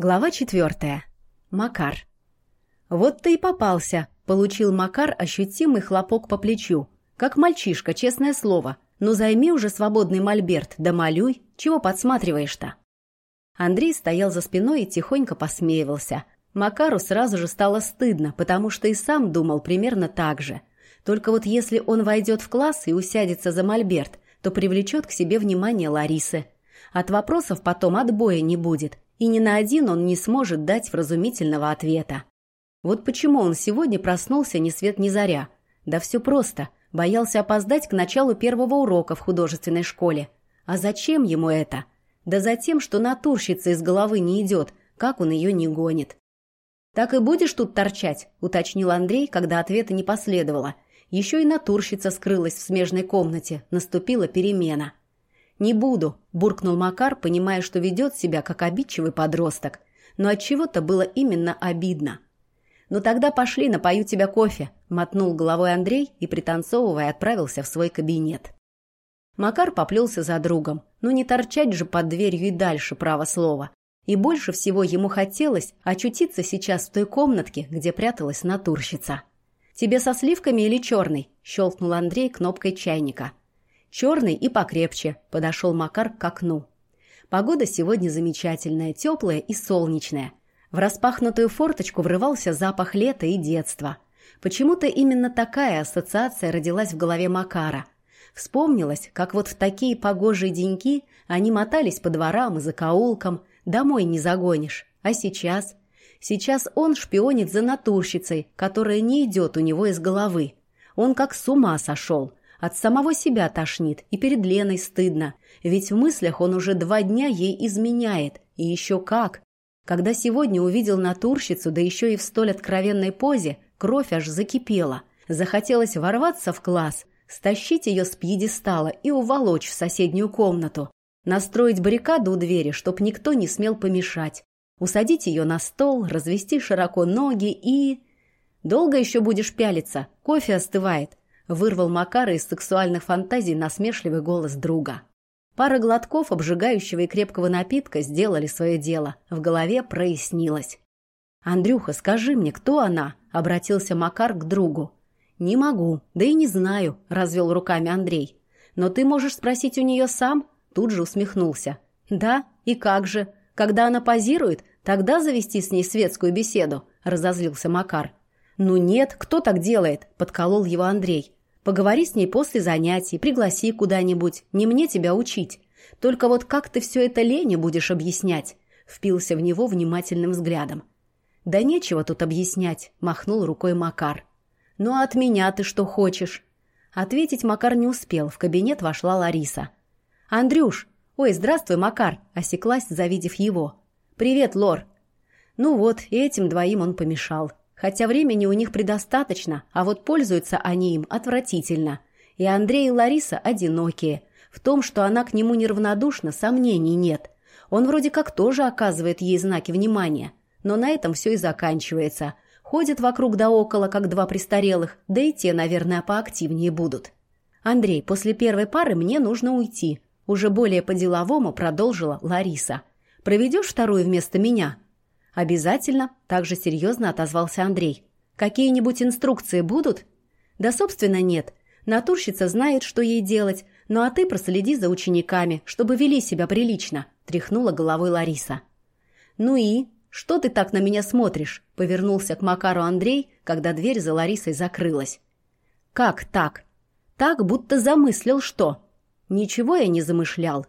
Глава четвертая. Макар. «Вот ты и попался», — получил Макар ощутимый хлопок по плечу. «Как мальчишка, честное слово. Ну займи уже свободный мольберт, да малюй. Чего подсматриваешь-то?» Андрей стоял за спиной и тихонько посмеивался. Макару сразу же стало стыдно, потому что и сам думал примерно так же. Только вот если он войдет в класс и усядется за мольберт, то привлечет к себе внимание Ларисы. От вопросов потом отбоя не будет, и ни на один он не сможет дать вразумительного ответа. Вот почему он сегодня проснулся ни свет ни заря. Да все просто. Боялся опоздать к началу первого урока в художественной школе. А зачем ему это? Да за тем, что натурщица из головы не идет, как он ее не гонит. «Так и будешь тут торчать?» – уточнил Андрей, когда ответа не последовало. Еще и натурщица скрылась в смежной комнате. Наступила перемена. «Не буду», – буркнул Макар, понимая, что ведет себя как обидчивый подросток. Но от чего то было именно обидно. «Ну тогда пошли, напою тебя кофе», – мотнул головой Андрей и, пританцовывая, отправился в свой кабинет. Макар поплелся за другом. Ну не торчать же под дверью и дальше, право слова. И больше всего ему хотелось очутиться сейчас в той комнатке, где пряталась натурщица. «Тебе со сливками или черный?» – щелкнул Андрей кнопкой чайника. Черный и покрепче, подошел Макар к окну. Погода сегодня замечательная, теплая и солнечная. В распахнутую форточку врывался запах лета и детства. Почему-то именно такая ассоциация родилась в голове Макара. Вспомнилось, как вот в такие погожие деньки они мотались по дворам и закоулкам, домой не загонишь. А сейчас? Сейчас он шпионит за натурщицей, которая не идет у него из головы. Он как с ума сошел. От самого себя тошнит, и перед Леной стыдно. Ведь в мыслях он уже два дня ей изменяет. И еще как. Когда сегодня увидел натурщицу, да еще и в столь откровенной позе, кровь аж закипела. Захотелось ворваться в класс, стащить ее с пьедестала и уволочь в соседнюю комнату. Настроить баррикаду у двери, чтоб никто не смел помешать. Усадить ее на стол, развести широко ноги и... «Долго еще будешь пялиться? Кофе остывает. Вырвал Макара из сексуальных фантазий насмешливый голос друга. Пара глотков обжигающего и крепкого напитка сделали свое дело. В голове прояснилось. «Андрюха, скажи мне, кто она?» — обратился Макар к другу. «Не могу, да и не знаю», — развел руками Андрей. «Но ты можешь спросить у нее сам?» Тут же усмехнулся. «Да, и как же? Когда она позирует, тогда завести с ней светскую беседу», — разозлился Макар. «Ну нет, кто так делает?» — подколол его Андрей. Поговори с ней после занятий, пригласи куда-нибудь. Не мне тебя учить. Только вот как ты все это Лене будешь объяснять?» Впился в него внимательным взглядом. «Да нечего тут объяснять», — махнул рукой Макар. «Ну а от меня ты что хочешь?» Ответить Макар не успел. В кабинет вошла Лариса. «Андрюш! Ой, здравствуй, Макар!» — осеклась, завидев его. «Привет, Лор!» Ну вот, этим двоим он помешал. Хотя времени у них предостаточно, а вот пользуются они им отвратительно. И Андрей и Лариса одинокие. В том, что она к нему неравнодушна, сомнений нет. Он вроде как тоже оказывает ей знаки внимания. Но на этом все и заканчивается. Ходят вокруг да около, как два престарелых, да и те, наверное, поактивнее будут. «Андрей, после первой пары мне нужно уйти», уже более по-деловому продолжила Лариса. «Проведешь вторую вместо меня?» «Обязательно», – также серьезно отозвался Андрей. «Какие-нибудь инструкции будут?» «Да, собственно, нет. Натурщица знает, что ей делать, ну а ты проследи за учениками, чтобы вели себя прилично», – тряхнула головой Лариса. «Ну и? Что ты так на меня смотришь?» – повернулся к Макару Андрей, когда дверь за Ларисой закрылась. «Как так?» «Так, будто замыслил что?» «Ничего я не замышлял».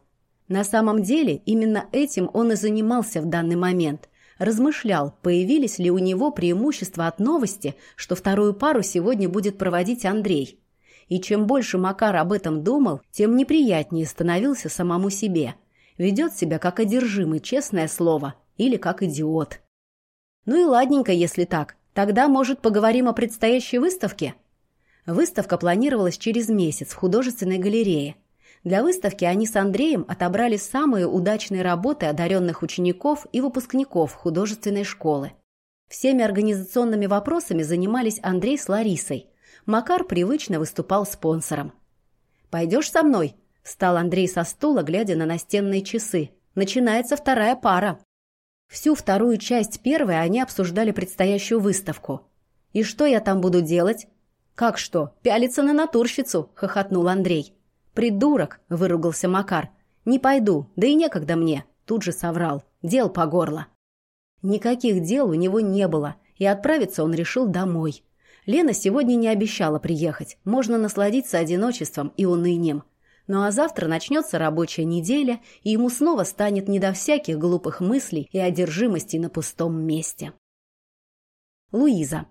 На самом деле, именно этим он и занимался в данный момент размышлял, появились ли у него преимущества от новости, что вторую пару сегодня будет проводить Андрей. И чем больше Макар об этом думал, тем неприятнее становился самому себе. Ведет себя как одержимый, честное слово, или как идиот. Ну и ладненько, если так. Тогда, может, поговорим о предстоящей выставке? Выставка планировалась через месяц в художественной галерее – для выставки они с Андреем отобрали самые удачные работы одаренных учеников и выпускников художественной школы. Всеми организационными вопросами занимались Андрей с Ларисой. Макар привычно выступал спонсором. «Пойдешь со мной?» – встал Андрей со стула, глядя на настенные часы. «Начинается вторая пара». Всю вторую часть первой они обсуждали предстоящую выставку. «И что я там буду делать?» «Как что? Пялиться на натурщицу!» — хохотнул Андрей. «Придурок!» — выругался Макар. «Не пойду, да и некогда мне!» — тут же соврал. «Дел по горло!» Никаких дел у него не было, и отправиться он решил домой. Лена сегодня не обещала приехать, можно насладиться одиночеством и унынием. Ну а завтра начнется рабочая неделя, и ему снова станет не до всяких глупых мыслей и одержимости на пустом месте. Луиза.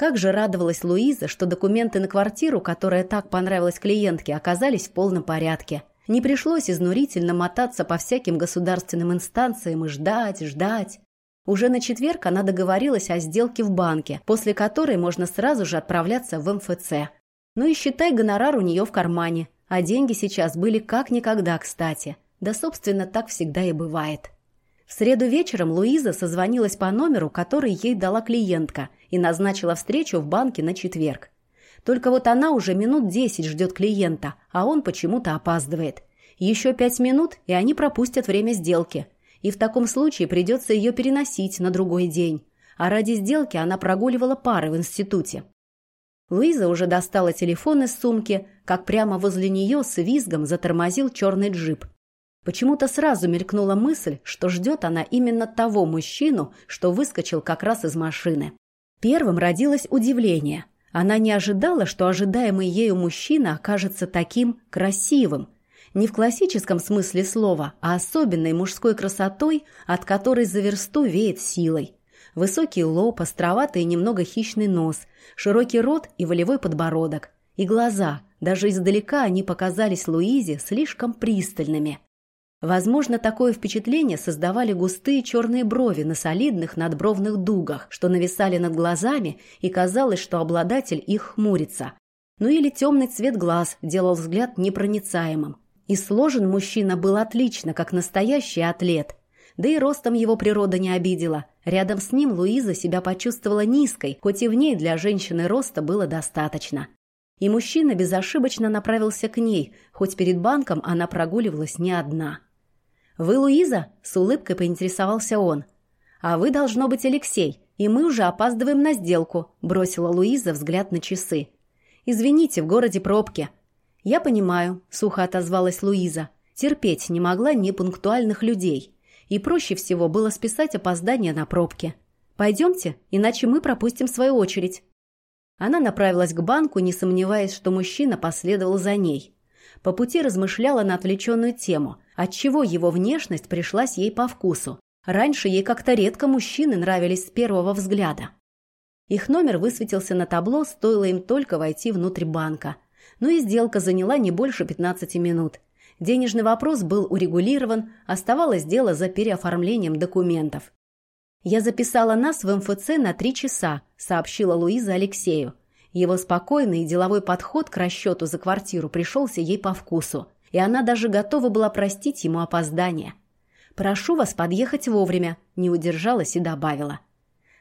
Как же радовалась Луиза, что документы на квартиру, которая так понравилась клиентке, оказались в полном порядке. Не пришлось изнурительно мотаться по всяким государственным инстанциям и ждать, ждать. Уже на четверг она договорилась о сделке в банке, после которой можно сразу же отправляться в МФЦ. Ну и считай гонорар у нее в кармане – а деньги сейчас были как никогда кстати. Да, собственно, так всегда и бывает. В среду вечером Луиза созвонилась по номеру, который ей дала клиентка, и назначила встречу в банке на четверг. Только вот она уже минут десять ждет клиента, а он почему-то опаздывает. Еще пять минут, и они пропустят время сделки. И в таком случае придется ее переносить на другой день. А ради сделки она прогуливала пары в институте. Луиза уже достала телефон из сумки, как прямо возле нее с визгом затормозил черный джип. Почему-то сразу мелькнула мысль, что ждет она именно того мужчину, что выскочил как раз из машины. Первым родилось удивление. Она не ожидала, что ожидаемый ею мужчина окажется таким красивым. Не в классическом смысле слова, а особенной мужской красотой, от которой за версту веет силой. Высокий лоб, островатый и немного хищный нос, широкий рот и волевой подбородок. И глаза, даже издалека они показались Луизе слишком пристальными. Возможно, такое впечатление создавали густые черные брови на солидных надбровных дугах, что нависали над глазами, и казалось, что обладатель их хмурится. Ну или темный цвет глаз делал взгляд непроницаемым. И сложен мужчина был отлично, как настоящий атлет. Да и ростом его природа не обидела. Рядом с ним Луиза себя почувствовала низкой, хоть и в ней для женщины роста было достаточно. И мужчина безошибочно направился к ней, хоть перед банком она прогуливалась не одна. «Вы Луиза?» – с улыбкой поинтересовался он. «А вы, должно быть, Алексей, и мы уже опаздываем на сделку», – бросила Луиза взгляд на часы. «Извините, в городе пробки». «Я понимаю», – сухо отозвалась Луиза. Терпеть не могла непунктуальных людей. И проще всего было списать опоздание на пробки. «Пойдемте, иначе мы пропустим свою очередь». Она направилась к банку, не сомневаясь, что мужчина последовал за ней. По пути размышляла на отвлеченную тему, отчего его внешность пришлась ей по вкусу. Раньше ей как-то редко мужчины нравились с первого взгляда. Их номер высветился на табло, стоило им только войти внутрь банка. Но и сделка заняла не больше 15 минут. Денежный вопрос был урегулирован, оставалось дело за переоформлением документов. «Я записала нас в МФЦ на три часа», — сообщила Луиза Алексею. Его спокойный и деловой подход к расчету за квартиру пришелся ей по вкусу, и она даже готова была простить ему опоздание. «Прошу вас подъехать вовремя», — не удержалась и добавила.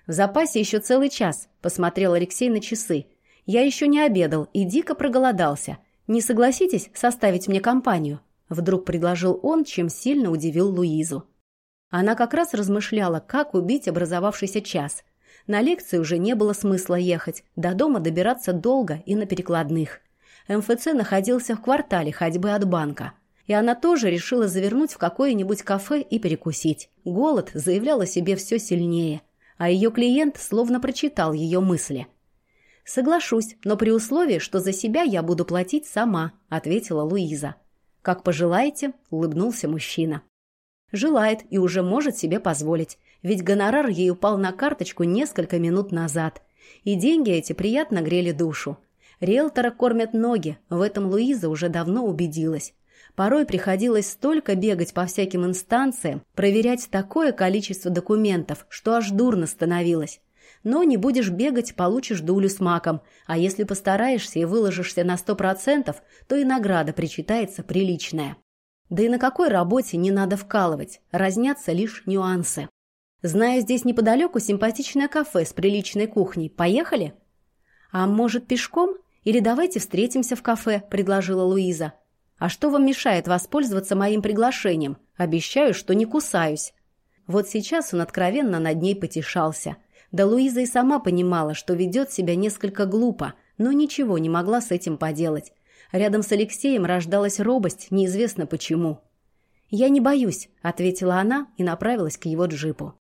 «В запасе еще целый час», — посмотрел Алексей на часы. «Я еще не обедал и дико проголодался. Не согласитесь составить мне компанию?» Вдруг предложил он, чем сильно удивил Луизу. Она как раз размышляла, как убить образовавшийся час. На лекции уже не было смысла ехать, до дома добираться долго и на перекладных. МФЦ находился в квартале ходьбы от банка. И она тоже решила завернуть в какое-нибудь кафе и перекусить. Голод заявлял о себе все сильнее. А ее клиент словно прочитал ее мысли. «Соглашусь, но при условии, что за себя я буду платить сама», — ответила Луиза. «Как пожелаете», — улыбнулся мужчина. Желает и уже может себе позволить, ведь гонорар ей упал на карточку несколько минут назад. И деньги эти приятно грели душу. Риэлтора кормят ноги, в этом Луиза уже давно убедилась. Порой приходилось столько бегать по всяким инстанциям, проверять такое количество документов, что аж дурно становилось. Но не будешь бегать, получишь дулю с маком, а если постараешься и выложишься на сто процентов, то и награда причитается приличная. Да и на какой работе не надо вкалывать, разнятся лишь нюансы. Знаю, здесь неподалеку симпатичное кафе с приличной кухней. Поехали? А может, пешком? Или давайте встретимся в кафе, предложила Луиза. А что вам мешает воспользоваться моим приглашением? Обещаю, что не кусаюсь. Вот сейчас он откровенно над ней потешался. Да Луиза и сама понимала, что ведет себя несколько глупо, но ничего не могла с этим поделать. Рядом с Алексеем рождалась робость, неизвестно почему. «Я не боюсь», — ответила она и направилась к его джипу.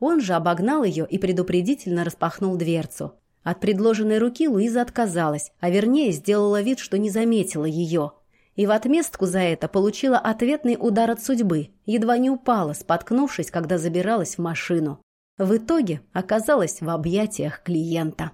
Он же обогнал ее и предупредительно распахнул дверцу. От предложенной руки Луиза отказалась, а вернее сделала вид, что не заметила ее. И в отместку за это получила ответный удар от судьбы, едва не упала, споткнувшись, когда забиралась в машину. В итоге оказалась в объятиях клиента.